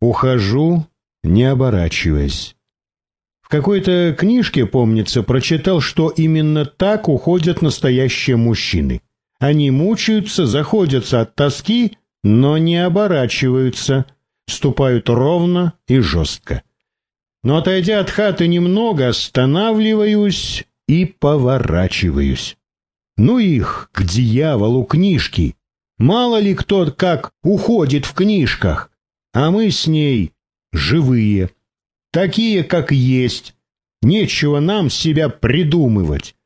ухожу, не оборачиваясь. В какой-то книжке, помнится, прочитал, что именно так уходят настоящие мужчины. Они мучаются, заходятся от тоски, но не оборачиваются, ступают ровно и жестко. Но отойдя от хаты немного, останавливаюсь и поворачиваюсь. Ну их, к дьяволу книжки! Мало ли кто как уходит в книжках, а мы с ней живые, такие, как есть. Нечего нам себя придумывать.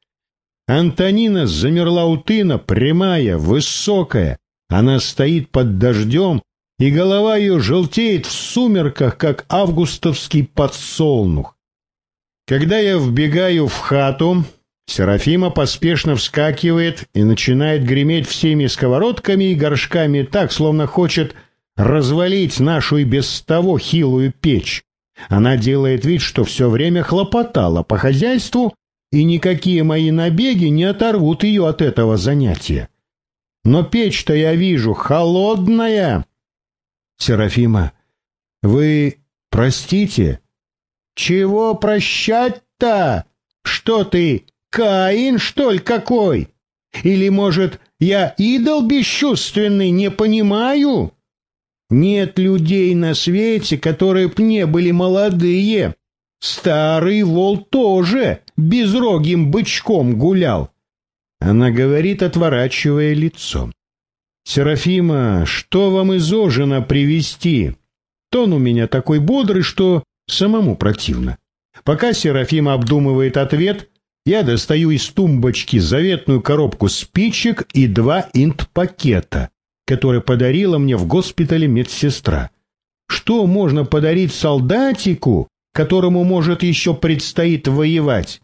Антонина замерла у тына, прямая, высокая. Она стоит под дождем, и голова ее желтеет в сумерках, как августовский подсолнух. Когда я вбегаю в хату, Серафима поспешно вскакивает и начинает греметь всеми сковородками и горшками так, словно хочет развалить нашу и без того хилую печь. Она делает вид, что все время хлопотала по хозяйству, и никакие мои набеги не оторвут ее от этого занятия. Но печь-то я вижу холодная. Серафима, вы простите? Чего прощать-то? Что ты, Каин, что ли, какой? Или, может, я идол бесчувственный, не понимаю? Нет людей на свете, которые б не были молодые. Старый вол тоже безрогим бычком гулял. Она говорит, отворачивая лицо. «Серафима, что вам из ожина привезти?» Тон у меня такой бодрый, что самому противно. Пока Серафима обдумывает ответ, я достаю из тумбочки заветную коробку спичек и два инт-пакета, которые подарила мне в госпитале медсестра. Что можно подарить солдатику, которому, может, еще предстоит воевать?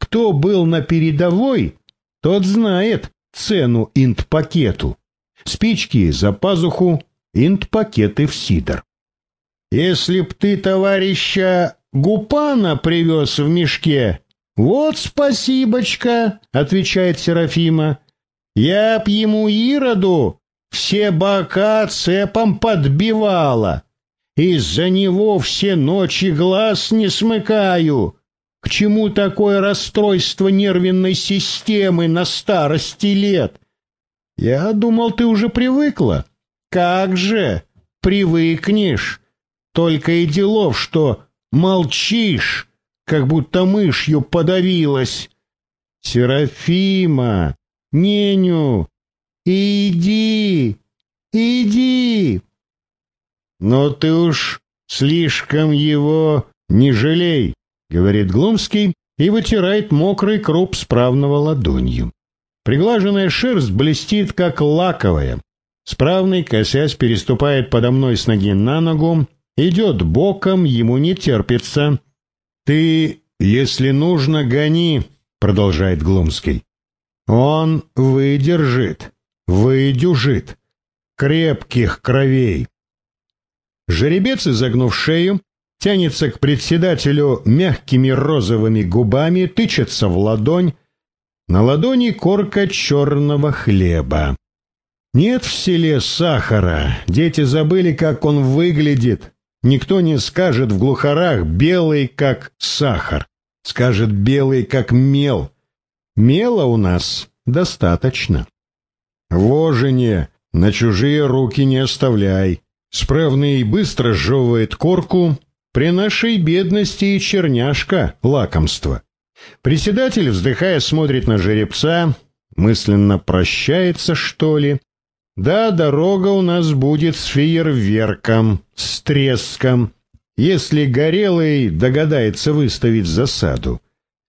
Кто был на передовой, тот знает цену инт-пакету. Спички за пазуху, инт-пакеты в сидор. Если б ты, товарища, Гупана привез в мешке, вот спасибочка, отвечает Серафима. Я б ему Ироду все бока цепом подбивала. Из-за него все ночи глаз не смыкаю. К чему такое расстройство нервной системы на старости лет? Я думал, ты уже привыкла. Как же привыкнешь? Только и делов, что молчишь, как будто мышью подавилась. Серафима, неню, иди, иди. Но ты уж слишком его не жалей. — говорит Глумский и вытирает мокрый круп справного ладонью. Приглаженная шерсть блестит, как лаковая. Справный, косясь, переступает подо мной с ноги на ногу, идет боком, ему не терпится. «Ты, если нужно, гони», — продолжает Глумский. «Он выдержит, выдюжит. Крепких кровей». Жеребец, изогнув шею, тянется к председателю мягкими розовыми губами, тычется в ладонь. На ладони корка черного хлеба. Нет в селе сахара, дети забыли, как он выглядит. Никто не скажет в глухарах белый, как сахар. Скажет белый, как мел. Мела у нас достаточно. Вожене, на чужие руки не оставляй. Справный быстро сжевывает корку, при нашей бедности и черняшка — лакомство. Председатель, вздыхая, смотрит на жеребца, мысленно прощается, что ли. Да, дорога у нас будет с фейерверком, с треском, если Горелый догадается выставить засаду.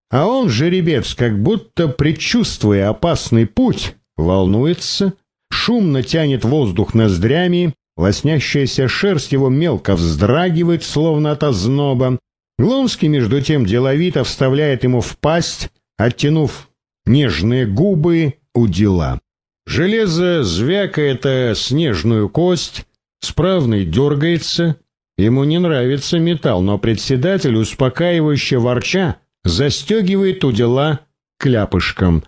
А он, жеребец, как будто предчувствуя опасный путь, волнуется, шумно тянет воздух ноздрями Лоснящаяся шерсть его мелко вздрагивает, словно от озноба. Гломский, между тем, деловито вставляет ему в пасть, оттянув нежные губы у дела. Железо звякает о снежную кость, справный дергается. Ему не нравится металл, но председатель, успокаивающе ворча, застегивает у дела кляпышком.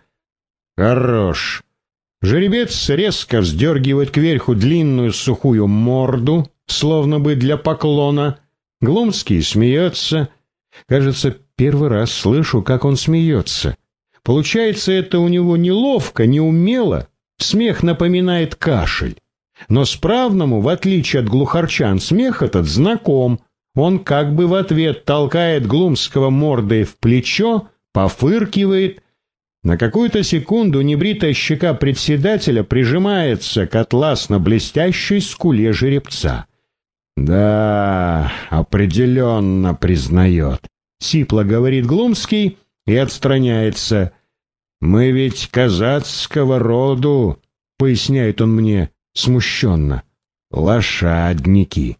«Хорош!» Жеребец резко вздергивает кверху длинную сухую морду, словно бы для поклона. Глумский смеется. Кажется, первый раз слышу, как он смеется. Получается, это у него неловко, неумело. Смех напоминает кашель. Но справному, в отличие от глухарчан, смех этот знаком. Он как бы в ответ толкает Глумского мордой в плечо, пофыркивает. На какую-то секунду небритая щека председателя прижимается к атласно-блестящей скуле жеребца. «Да, определенно признает», — сипло говорит Глумский и отстраняется. «Мы ведь казацкого роду», — поясняет он мне смущенно. «Лошадники».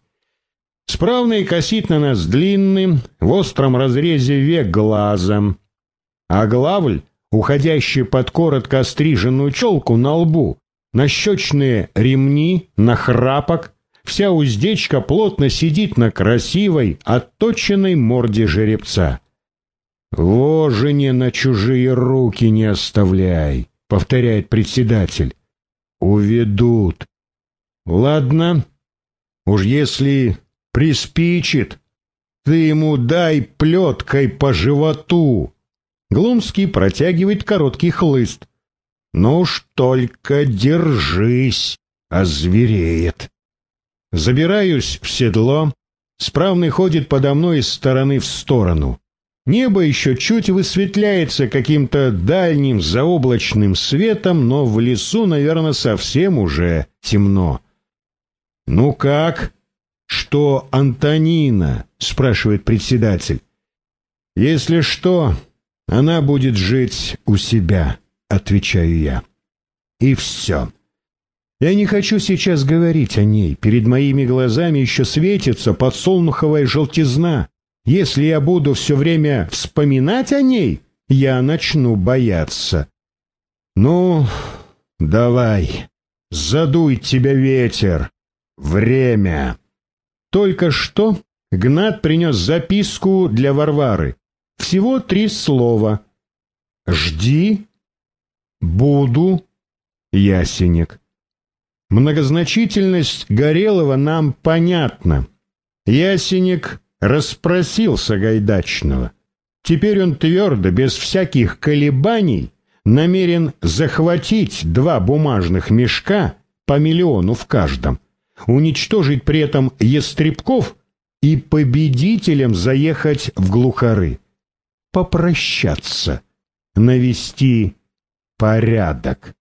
Справный косит на нас длинным, в остром разрезе век глазом, а главль, уходящий под коротко остриженную челку на лбу, на щечные ремни, на храпок, вся уздечка плотно сидит на красивой, отточенной морде жеребца. «Вожене на чужие руки не оставляй», — повторяет председатель. «Уведут». «Ладно, уж если приспичит, ты ему дай плеткой по животу». Глумский протягивает короткий хлыст. «Ну уж только держись, озвереет». Забираюсь в седло, справный ходит подо мной из стороны в сторону. Небо еще чуть высветляется каким-то дальним заоблачным светом, но в лесу, наверное, совсем уже темно. «Ну как?» «Что Антонина?» — спрашивает председатель. «Если что, она будет жить у себя», — отвечаю я. И все. Я не хочу сейчас говорить о ней. Перед моими глазами еще светится подсолнуховая желтизна. Если я буду все время вспоминать о ней, я начну бояться. Ну, давай, задуй тебя ветер. Время. Только что Гнат принес записку для Варвары. Всего три слова. «Жди», «Буду», «Ясенек». Многозначительность Горелого нам понятна. Ясенек расспросил Сагайдачного. Теперь он твердо, без всяких колебаний, намерен захватить два бумажных мешка по миллиону в каждом, уничтожить при этом Естребков и победителем заехать в глухары, попрощаться, навести порядок.